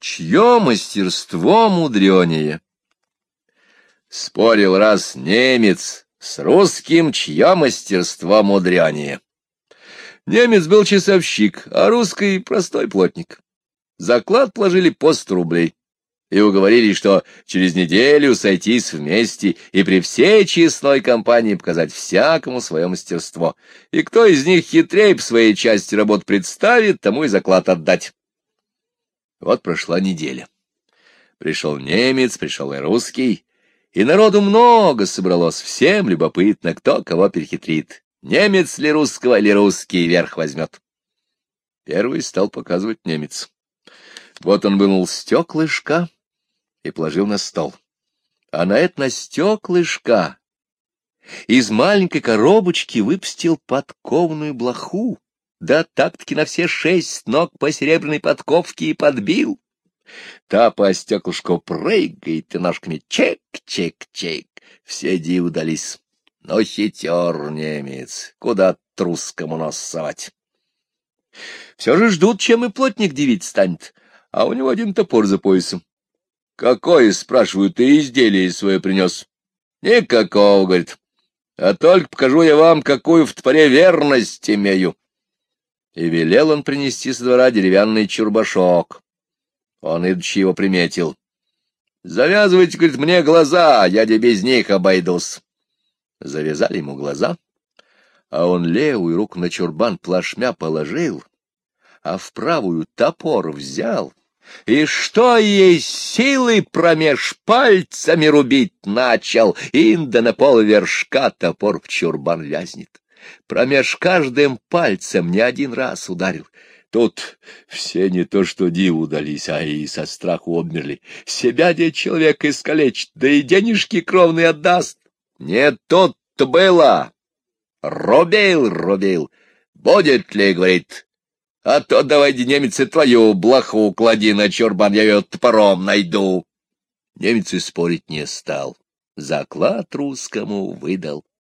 Чье мастерство мудренее? Спорил раз немец с русским, чье мастерство мудренее. Немец был часовщик, а русский — простой плотник. Заклад положили по сто рублей и уговорили, что через неделю сойтись вместе и при всей честной компании показать всякому свое мастерство. И кто из них хитрее по своей части работ представит, тому и заклад отдать. Вот прошла неделя. Пришел немец, пришел и русский, и народу много собралось, всем любопытно, кто кого перехитрит. Немец ли русского, или русский верх возьмет. Первый стал показывать немец. Вот он вынул стеклышко и положил на стол. А на это на стеклышко из маленькой коробочки выпустил подкованную блоху, да так-таки на все шесть ног по серебряной подковке и подбил. Та по стеклышку прыгает и ножками чек-чек-чек. Все диву дались. Но хитер немец, куда трускому нос совать. Все же ждут, чем и плотник дивить станет, а у него один топор за поясом. Какое, спрашиваю, ты изделие свое принес? Никакого, говорит. А только покажу я вам, какую в топоре верность имею. И велел он принести со двора деревянный чурбашок. Он, идучи, его приметил. Завязывайте, говорит, мне глаза, я тебе без них обойдусь. Завязали ему глаза, а он левую руку на чурбан плашмя положил, а в правую топор взял, и что есть силы промеж пальцами рубить начал, инда на пол вершка топор в чурбан вязнет. Промеж каждым пальцем не один раз ударил. Тут все не то что диву дались, а и со страху обмерли. Себя где человек искалечит, да и денежки кровные отдаст. Не тут-то было. Робил, робил. Будет ли, говорит, а то давай, немец, и твою блоху клади на чурбан, я ее топором найду. Немец и спорить не стал. Заклад русскому выдал.